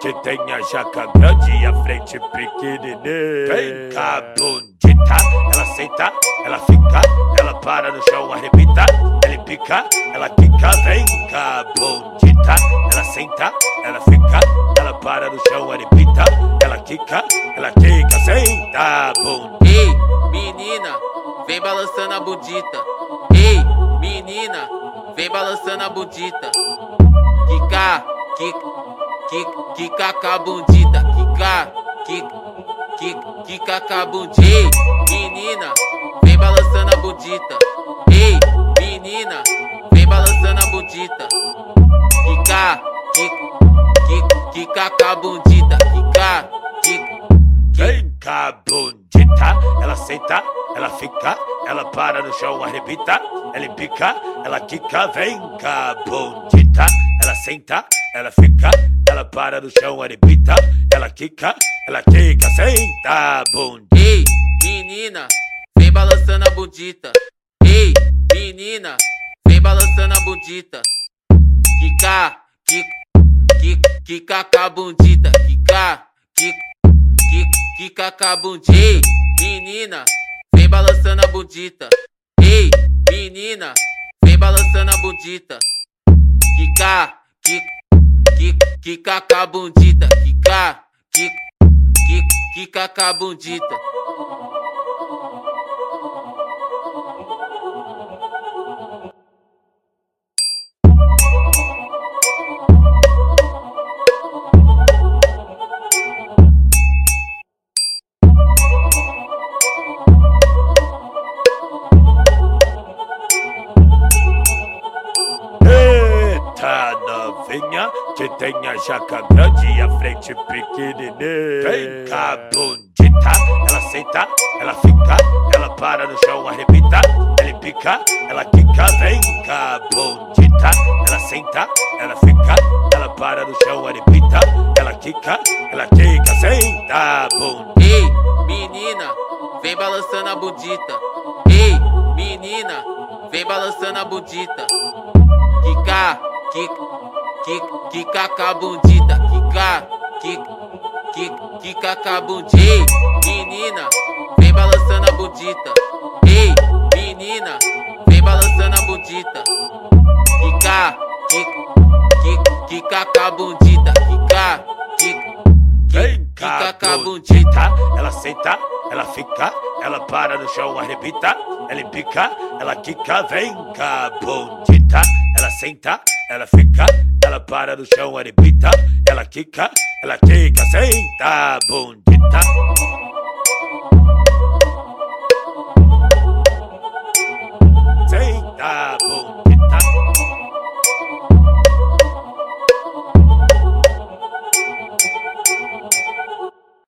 que tem a jaca grande e a frente pequenininha. Vem cá, bundita, ela senta, ela fica, ela para no chão, arrebita, ela pica, ela quica. Vem cá, bundita, ela senta, ela fica, ela para no chão, arrebita, ela quica, ela quica, senta, bundita. Ei, menina, vem balançando a bundita. Ei, menina, vem balançando a bundita. Kika, kika. Kika com a bundita, Kika, Kika, Kika com a bundita. Menina, vem balançando a bundita. Ei, menina, vem balançando a bundita. Kika, Kika, Kika com a bundita, Kika, Kika. Bundita, ela senta, ela fica, ela para no chão, arrebita, ela pica, ela quica, vem cá, bundita, ela senta, ela fica, ela para no chão, arrebita, ela quica, ela quica, senta, bundita. Ei, menina, vem balançando a bundita. Ei, menina, vem balançando a bundita. Kika, kika, kika com a bundita. Kika, kika, kika com a bundita. Ei, menina, vem balançando a bundita. Ei, menina, vem balançando a bundita. Kika, kika. Kika com a bundita, Kika, Kika, Kika com novinha que tem a jaca grande e a frente pequenininha. Vem cá, bundita, ela senta, ela fica, ela para no chão, arrebita, ela pica, ela quica. Vem cá, bundita, ela senta, ela fica, ela para no chão, arrebita, ela quica, ela quica, senta, bundita. Ei, menina, vem balançando a bundita. Ei, menina, vem balançando a bundita. Kika, kika. Kika com a bundita, Kika, Kika, Kika bundita. Menina, vem balançando a bundita. Ei, menina, vem balançando a bundita. Kika, Kika, Kika com a bundita, Kika, Kika, Kika com a bundita. Ela senta, ela fica, ela para no chão, arrebita, ela pica, ela quica, vem cá, bundita. Ela senta, ela fica, ela para no chão, arrebita, ela quica, ela quica, senta, bundita.